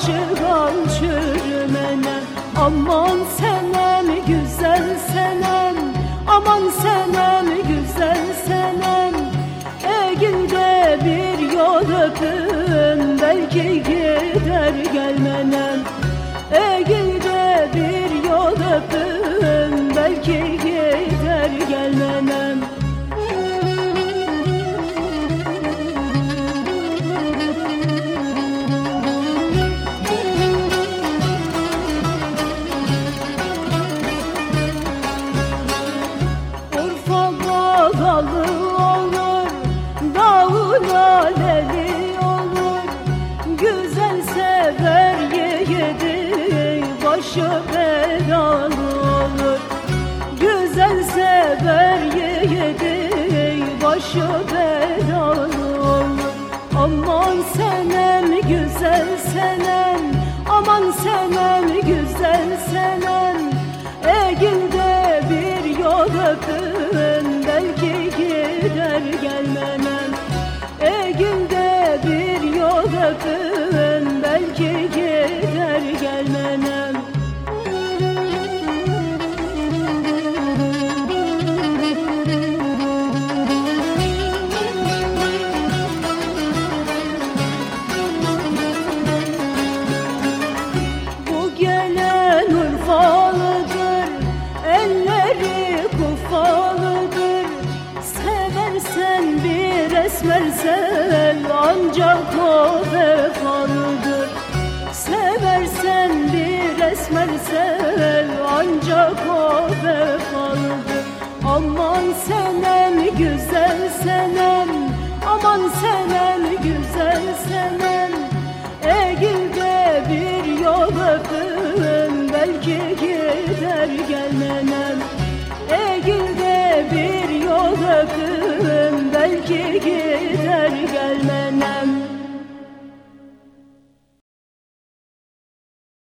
yatsam Aşıkam çürümenem Aman senem güzel senem. Aman senem güzel senem. Egil'de bir yol öpün Belki gider gelmenem. Egil'de dalı olur, davul aleli olur. Güzel sever yiğidi, başı belalı olur. Güzel sever yiğidi, başı belalı olur. Aman senem güzel senem, aman senem güzel senem. Egil'de bir yol öpün belki belki esmersen ancak o vefalıdır. Seversen bir esmersen ancak o vefalıdır. Aman senem güzel senem, aman senem güzel senem. Egil'de bir yol öpün belki gider gelmenem Egil'de bir yol öpün belki gider gelmenem